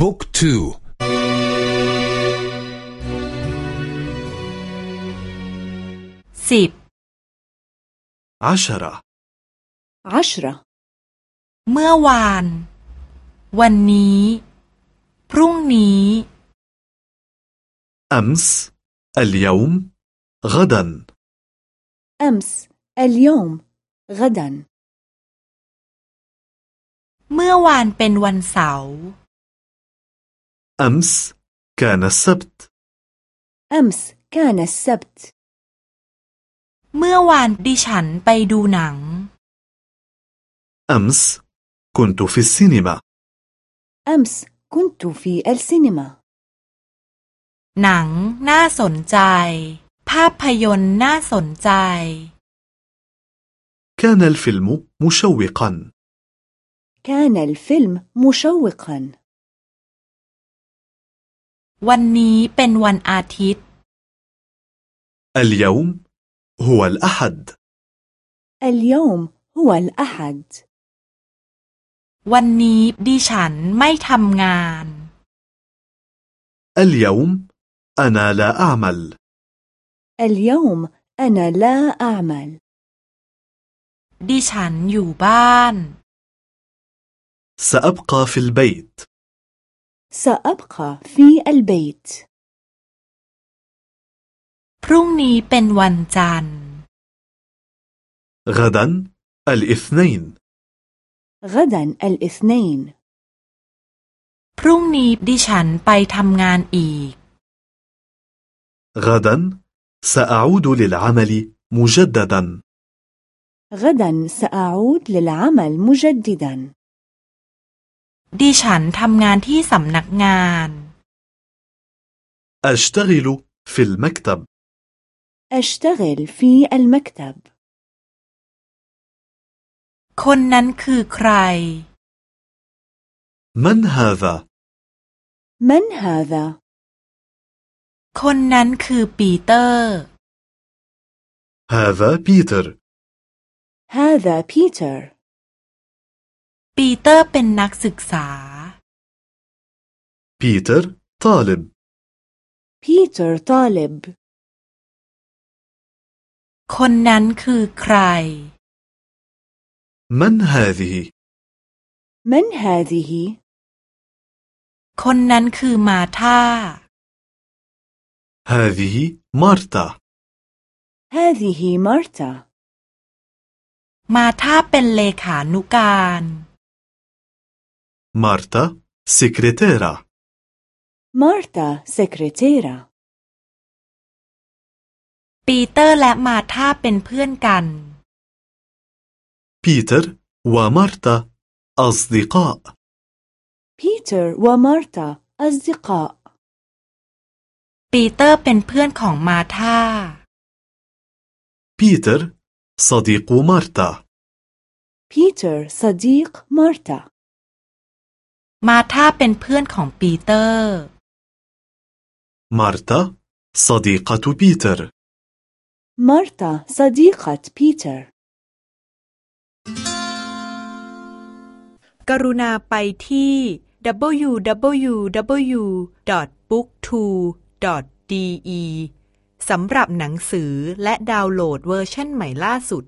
บุ๊กทูสิบ عشرة عشرة เมื่อวาน วันนี้ พรุ่งนี้ أمس اليوم غدا أمس اليوم غدا เมื่อวานเป็นวันเสาร์ أمس كان السبت أمس كان السبت เมื่อวานดิฉันไปดูหนัง أمس كنت في السينما أمس كنت في السينما หนังน่าสนใจ ภาพยนตร์น่าสนใจ كان الفيلم مشوقا كان الفيلم مشوقا วันนี้เป็นวันอาทิตย์ اليوم هو الأحد اليوم هو الأحد วันนี้ดิฉันไม่ทำงาน اليوم أنا لا أعمل اليوم أنا لا أعمل ดิฉันอยู่บ้าน سأبقى في البيت سأبقى في البيت พรุ่งนี้เป็นวันจันทร์ غدا الاثنين غدا الاثنين พรุ่งนี้ดิฉันไปทำงานอีก غدا سأعود للعمل مجددا غدا سأعود للعمل مجددا ดิฉันทำงานที่สำนักงาน أشتغل في المكتب أشتغل في المكتب คนนั้นคือใคร من هذا؟ من هذا؟ คนนั้นคือปีเตอร์ هذا بيتر هذا بيتر ปีเตอร์เป็นนักศึกษา بيتر طالب بيتر طالب คนนั้นคือใคร من هذه؟ من هذه؟ คนนั้นคือมาธา هذه مارتا هذه مارتا มาธาเป็นเลขานุการ مارتا سكرتيرة مارتا سكرتيرة ปีเตอร์และมาธาเป็นเพื่อนกัน بيتر ومارتا أصدقاء بيتر ومارتا أصدقاء ปีเตอร์เป็นเพื่อนของมาธา بيتر صديق مارتا بيتر صديق مارتا มาธาเป็นเพื่อนของปีเตอร์ مارتا صديقة بيتر مارتا صديقة بيتر กรุณาไปที่ www.booktwo.de สำหรับหนังสือและดาวน์โหลดเวอร์ชันใหม่ล่าสุด